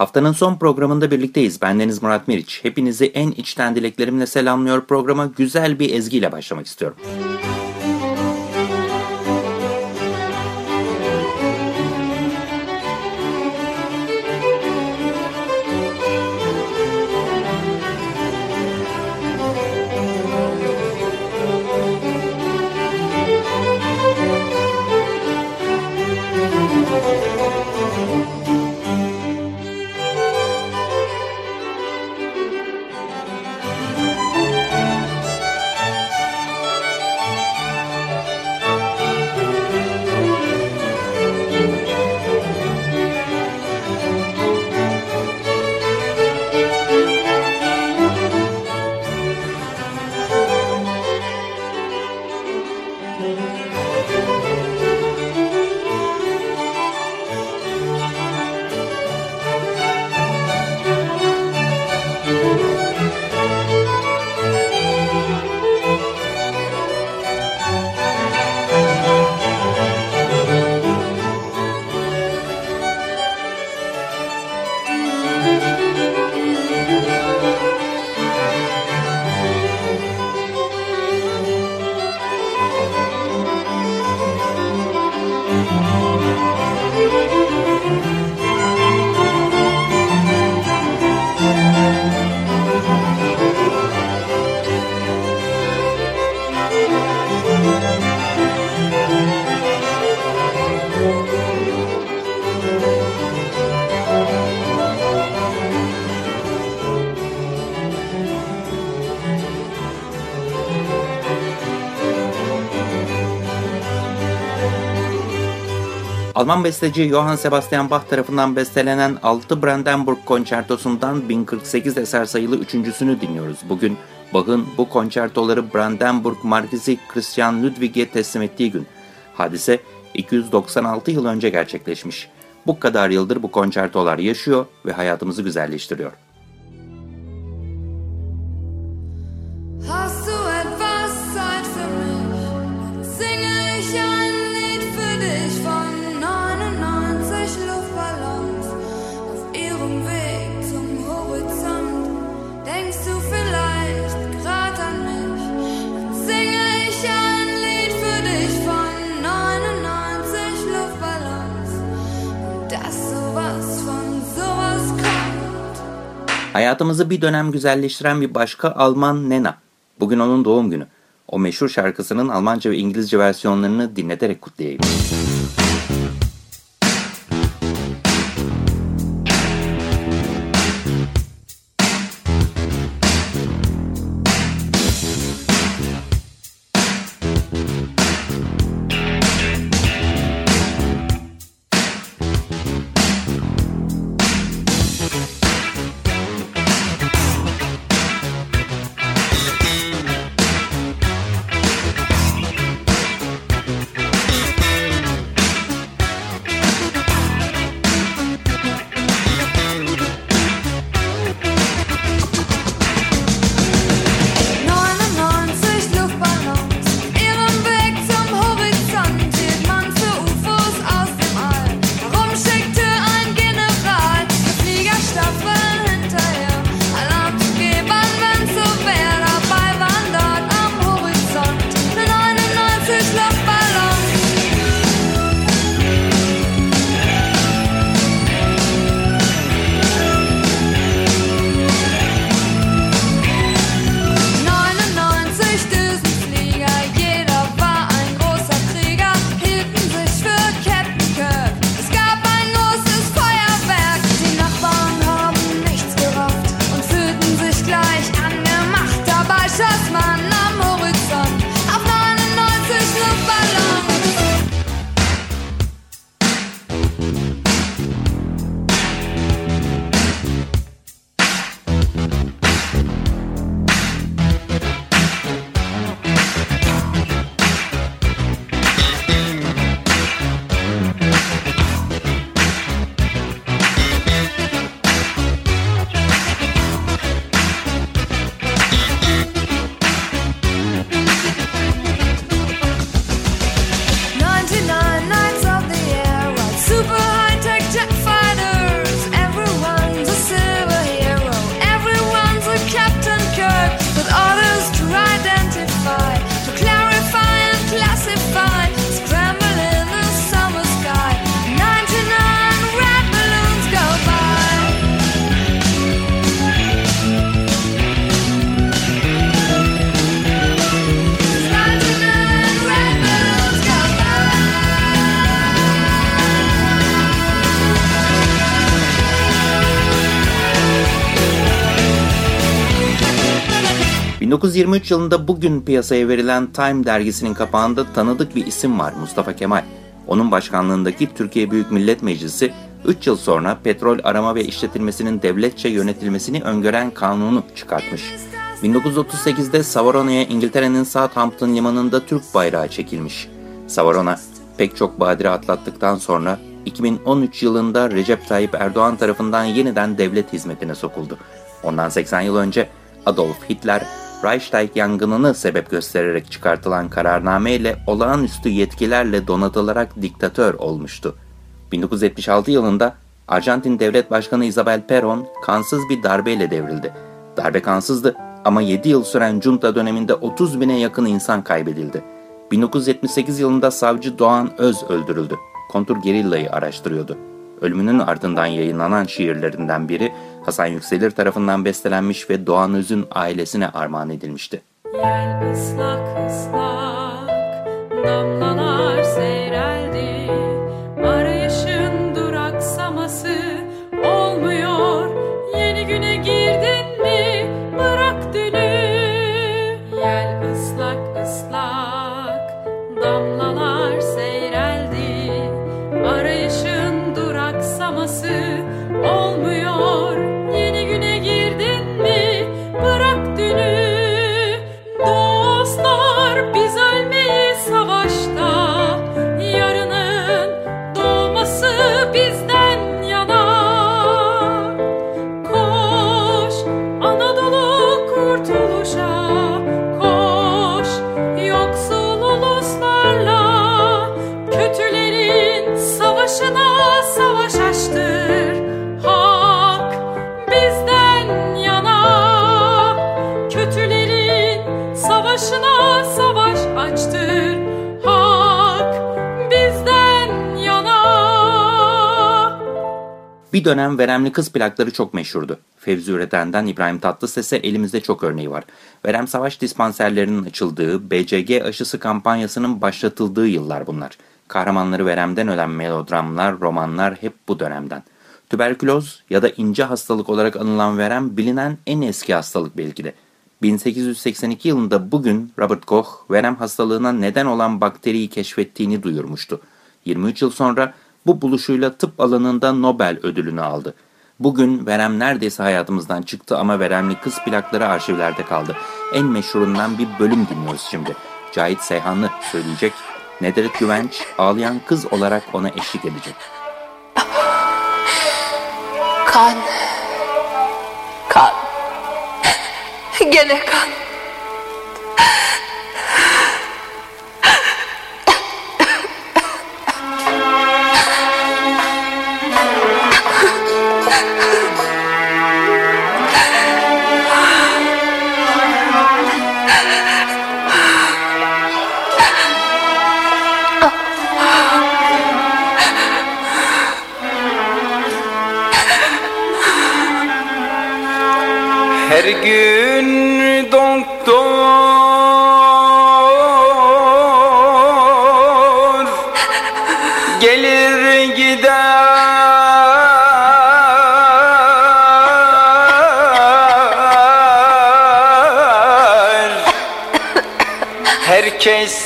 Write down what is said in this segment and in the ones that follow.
Haftanın son programında birlikteyiz. Bendeniz Murat Meriç. Hepinizi en içten dileklerimle selamlıyor. Programa güzel bir ezgiyle başlamak istiyorum. Alman besteci Johann Sebastian Bach tarafından bestelenen 6 Brandenburg konçertosundan 1048 eser sayılı üçüncüsünü dinliyoruz. Bugün Bach'ın bu konçertoları Brandenburg Markizi Christian Ludwig'e teslim ettiği gün. Hadise 296 yıl önce gerçekleşmiş. Bu kadar yıldır bu konçertolar yaşıyor ve hayatımızı güzelleştiriyor. Hayatımızı bir dönem güzelleştiren bir başka Alman Nena. Bugün onun doğum günü. O meşhur şarkısının Almanca ve İngilizce versiyonlarını dinleterek kutlayayım. 1923 yılında bugün piyasaya verilen Time dergisinin kapağında tanıdık bir isim var Mustafa Kemal. Onun başkanlığındaki Türkiye Büyük Millet Meclisi 3 yıl sonra petrol arama ve işletilmesinin devletçe yönetilmesini öngören kanunu çıkartmış. 1938'de Savarona'ya İngiltere'nin Southampton limanında Türk bayrağı çekilmiş. Savarona pek çok badire atlattıktan sonra 2013 yılında Recep Tayyip Erdoğan tarafından yeniden devlet hizmetine sokuldu. Ondan 80 yıl önce Adolf Hitler, Reichstag yangınını sebep göstererek çıkartılan kararname ile olağanüstü yetkilerle donatılarak diktatör olmuştu. 1976 yılında Arjantin Devlet Başkanı Isabel Perón kansız bir darbeyle devrildi. Darbe kansızdı ama 7 yıl süren junta döneminde 30 bine yakın insan kaybedildi. 1978 yılında savcı Doğan Öz öldürüldü. Kontur gerillayı araştırıyordu. Ölümünün ardından yayınlanan şiirlerinden biri Hasan Yükselir tarafından bestelenmiş ve Doğan Öz'ün ailesine armağan edilmişti. Yel ıslak ıslak Bir dönem veremli kız plakları çok meşhurdu. Fevzi Üreten'den İbrahim Tatlıses'e elimizde çok örneği var. Verem savaş dispanserlerinin açıldığı, BCG aşısı kampanyasının başlatıldığı yıllar bunlar. Kahramanları veremden ölen melodramlar, romanlar hep bu dönemden. Tüberküloz ya da ince hastalık olarak anılan verem bilinen en eski hastalık belki de. 1882 yılında bugün Robert Koch verem hastalığına neden olan bakteriyi keşfettiğini duyurmuştu. 23 yıl sonra bu buluşuyla tıp alanında Nobel ödülünü aldı. Bugün verem neredeyse hayatımızdan çıktı ama veremli kız plakları arşivlerde kaldı. En meşhurundan bir bölüm dinliyoruz şimdi. Cahit Seyhanlı söyleyecek. Nedret Güvenç ağlayan kız olarak ona eşlik edecek. Kan. Kan. Gene kan. Gün doktor gelir gider. Herkes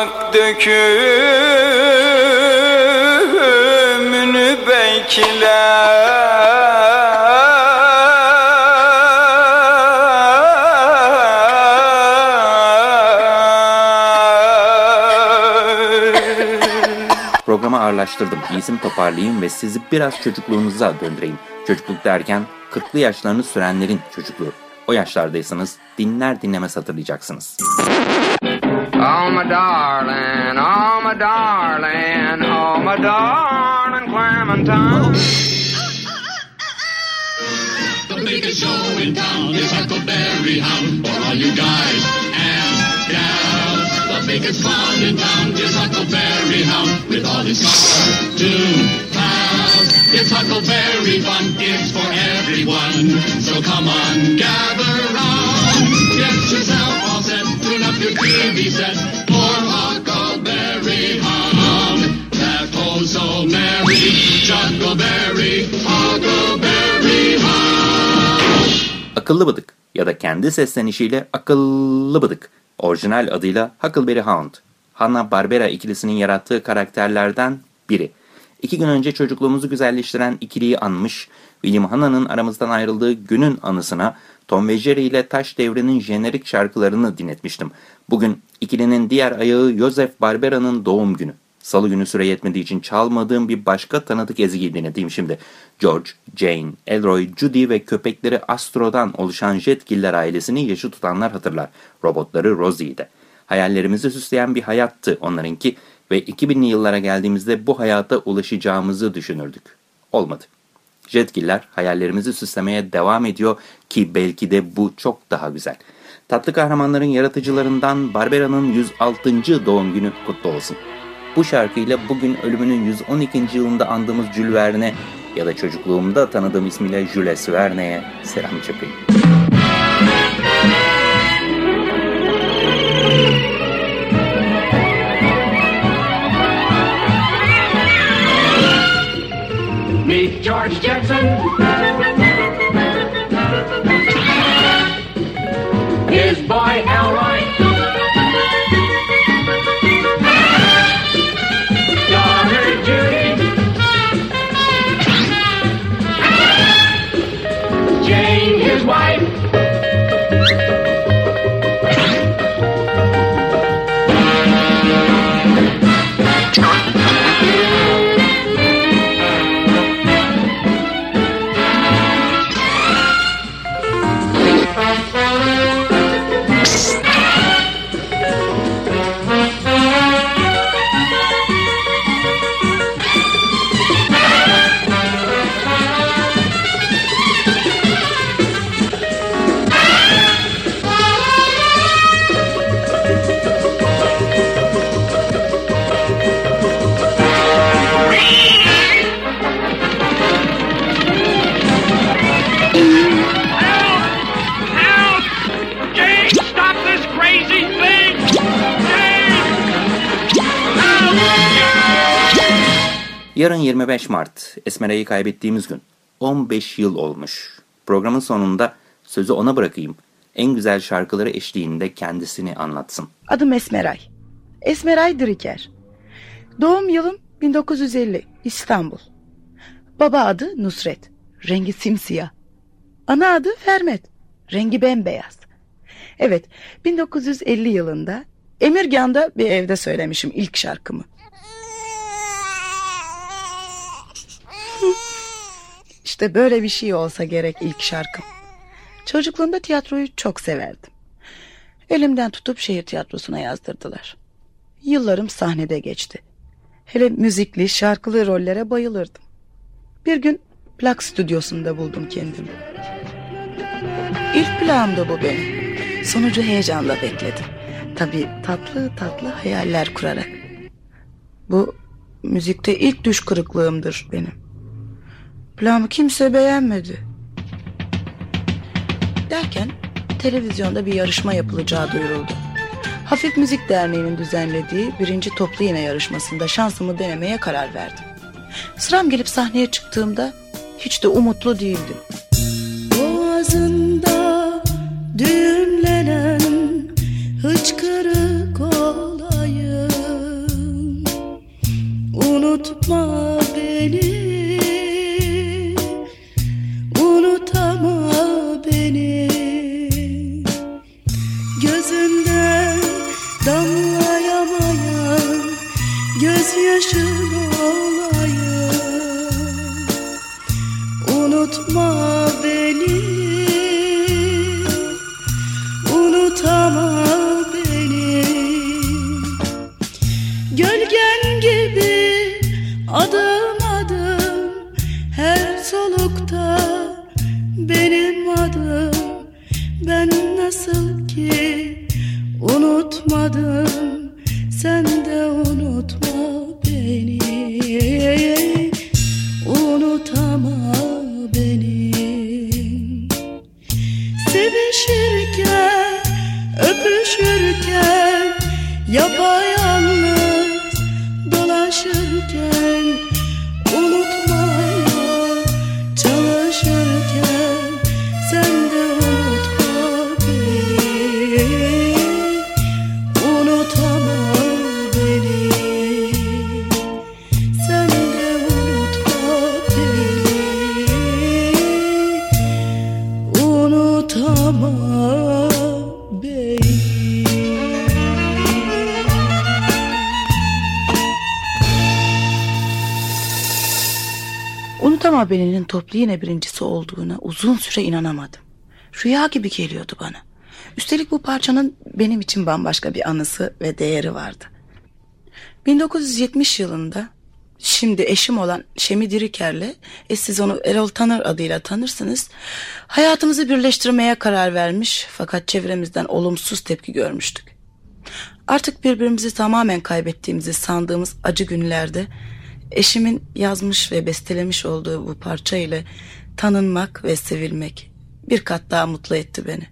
Yaprak dökümünü bekler Programı ağırlaştırdım. İsim toparlayayım ve sizi biraz çocukluğunuza döndüreyim. Çocukluk derken 40'lı yaşlarını sürenlerin çocukluğu. O yaşlardaysanız dinler dinlemez hatırlayacaksınız. Oh my darling, oh my darling, oh my darling Clementine. Oh. make a show in town. is Huckleberry Hound for all you guys and gals. The biggest fun in town is Huckleberry Hound with all his cartoon pals. It's Huckleberry fun, it's for everyone. So come on, gather round. Get yourself all set, tune up your TV set for Huckleberry Hound. That oh so merry, Chuckleberry, Huckleberry Hound. Akıllı Bıdık ya da kendi seslenişiyle Akıllı Bıdık, orijinal adıyla Huckleberry Hound, Hanna-Barbera ikilisinin yarattığı karakterlerden biri. İki gün önce çocukluğumuzu güzelleştiren ikiliyi anmış, William Hanna'nın aramızdan ayrıldığı günün anısına Tom ve Jerry ile Taş Devri'nin jenerik şarkılarını dinletmiştim. Bugün ikilinin diğer ayağı Joseph Barbera'nın doğum günü. Salı günü süre yetmediği için çalmadığım bir başka tanıdık ezgiyi dinleteyim şimdi. George, Jane, Elroy, Judy ve köpekleri Astro'dan oluşan Jetgiller ailesini yaşı tutanlar hatırlar. Robotları Rosie'yi de. Hayallerimizi süsleyen bir hayattı onlarınki ve 2000'li yıllara geldiğimizde bu hayata ulaşacağımızı düşünürdük. Olmadı. Jetgiller hayallerimizi süslemeye devam ediyor ki belki de bu çok daha güzel. Tatlı kahramanların yaratıcılarından Barbera'nın 106. doğum günü kutlu olsun. Bu şarkıyla bugün ölümünün 112. yılında andığımız Jules Verne ya da çocukluğumda tanıdığım ismiyle Jules Verne'ye selam çakayım. George Jetson. His boy Elroy. Yarın 25 Mart, Esmera'yı kaybettiğimiz gün. 15 yıl olmuş. Programın sonunda sözü ona bırakayım. En güzel şarkıları eşliğinde kendisini anlatsın. Adım Esmeray. Esmeray Driker. Doğum yılım 1950 İstanbul. Baba adı Nusret. Rengi simsiyah. Ana adı Fermet. Rengi bembeyaz. Evet 1950 yılında Emirgan'da bir evde söylemişim ilk şarkımı. İşte böyle bir şey olsa gerek ilk şarkım. Çocukluğumda tiyatroyu çok severdim. Elimden tutup şehir tiyatrosuna yazdırdılar. Yıllarım sahnede geçti. Hele müzikli, şarkılı rollere bayılırdım. Bir gün plak stüdyosunda buldum kendimi. İlk plağımdı bu benim. Sonucu heyecanla bekledim. Tabii tatlı tatlı hayaller kurarak. Bu müzikte ilk düş kırıklığımdır benim. Plağımı kimse beğenmedi. Derken televizyonda bir yarışma yapılacağı duyuruldu. Hafif Müzik Derneği'nin düzenlediği birinci toplu iğne yarışmasında şansımı denemeye karar verdim. Sıram gelip sahneye çıktığımda hiç de umutlu değildim. Boğazında düğümlenen Unutma beni. Unutama beni. Gölgen gibi adım adım Her solukta benim adım. Ben nasıl ki unutmadım. Toplu yine birincisi olduğuna uzun süre inanamadım. Rüya gibi geliyordu bana. Üstelik bu parçanın benim için bambaşka bir anısı ve değeri vardı. 1970 yılında şimdi eşim olan Şemi Diriker'le e siz onu Erol Tanır adıyla tanırsınız. Hayatımızı birleştirmeye karar vermiş fakat çevremizden olumsuz tepki görmüştük. Artık birbirimizi tamamen kaybettiğimizi sandığımız acı günlerde eşimin yazmış ve bestelemiş olduğu bu parça ile tanınmak ve sevilmek bir kat daha mutlu etti beni.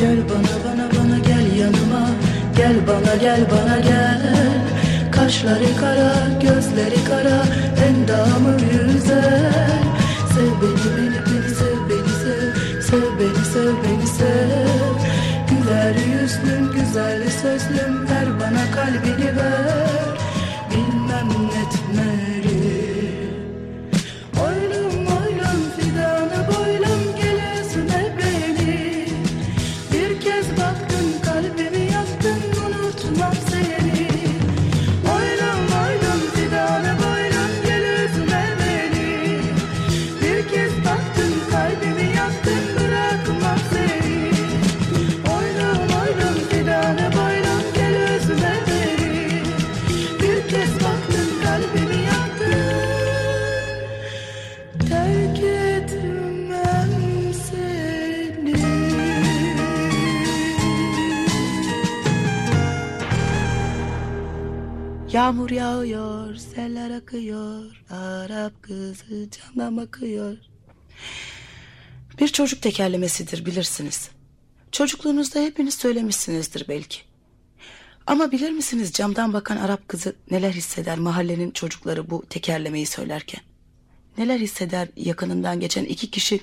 Gel bana bana bana gel yanıma Gel bana gel bana gel Kaşları kara gözleri kara Endamı güzel Sev beni beni beni sev yağıyor, seller akıyor Arap kızı canım akıyor Bir çocuk tekerlemesidir bilirsiniz Çocukluğunuzda hepiniz söylemişsinizdir belki ama bilir misiniz camdan bakan Arap kızı neler hisseder mahallenin çocukları bu tekerlemeyi söylerken? Neler hisseder yakınından geçen iki kişi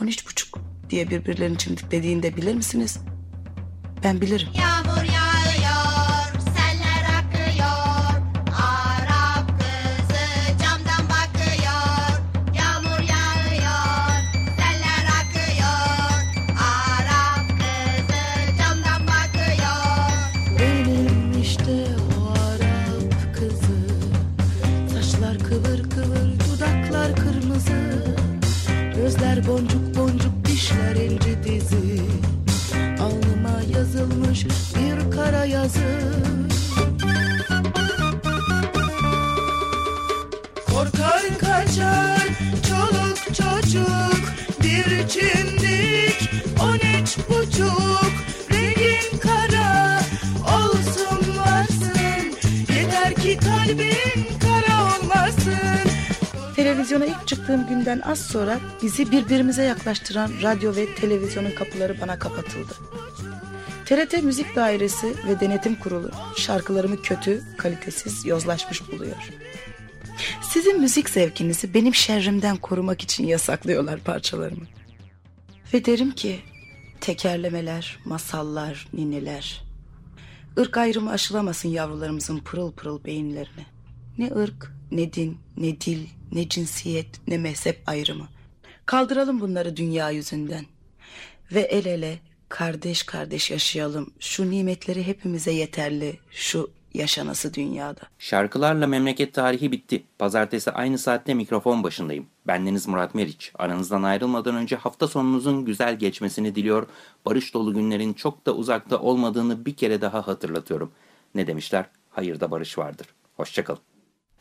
on üç buçuk diye birbirlerini çimdiklediğinde bilir misiniz? Ben bilirim. Yağmur Çıktığım günden az sonra bizi birbirimize yaklaştıran radyo ve televizyonun kapıları bana kapatıldı. TRT Müzik Dairesi ve Denetim Kurulu şarkılarımı kötü, kalitesiz, yozlaşmış buluyor. Sizin müzik zevkinizi benim şerrimden korumak için yasaklıyorlar parçalarımı. Ve derim ki tekerlemeler, masallar, ninniler. ırk ayrımı aşılamasın yavrularımızın pırıl pırıl beyinlerine. Ne ırk, ne din, ne dil, ne cinsiyet, ne mezhep ayrımı. Kaldıralım bunları dünya yüzünden. Ve el ele, kardeş kardeş yaşayalım. Şu nimetleri hepimize yeterli, şu yaşanası dünyada. Şarkılarla memleket tarihi bitti. Pazartesi aynı saatte mikrofon başındayım. Bendeniz Murat Meriç. Aranızdan ayrılmadan önce hafta sonunuzun güzel geçmesini diliyor. Barış dolu günlerin çok da uzakta olmadığını bir kere daha hatırlatıyorum. Ne demişler? Hayırda barış vardır. Hoşçakalın.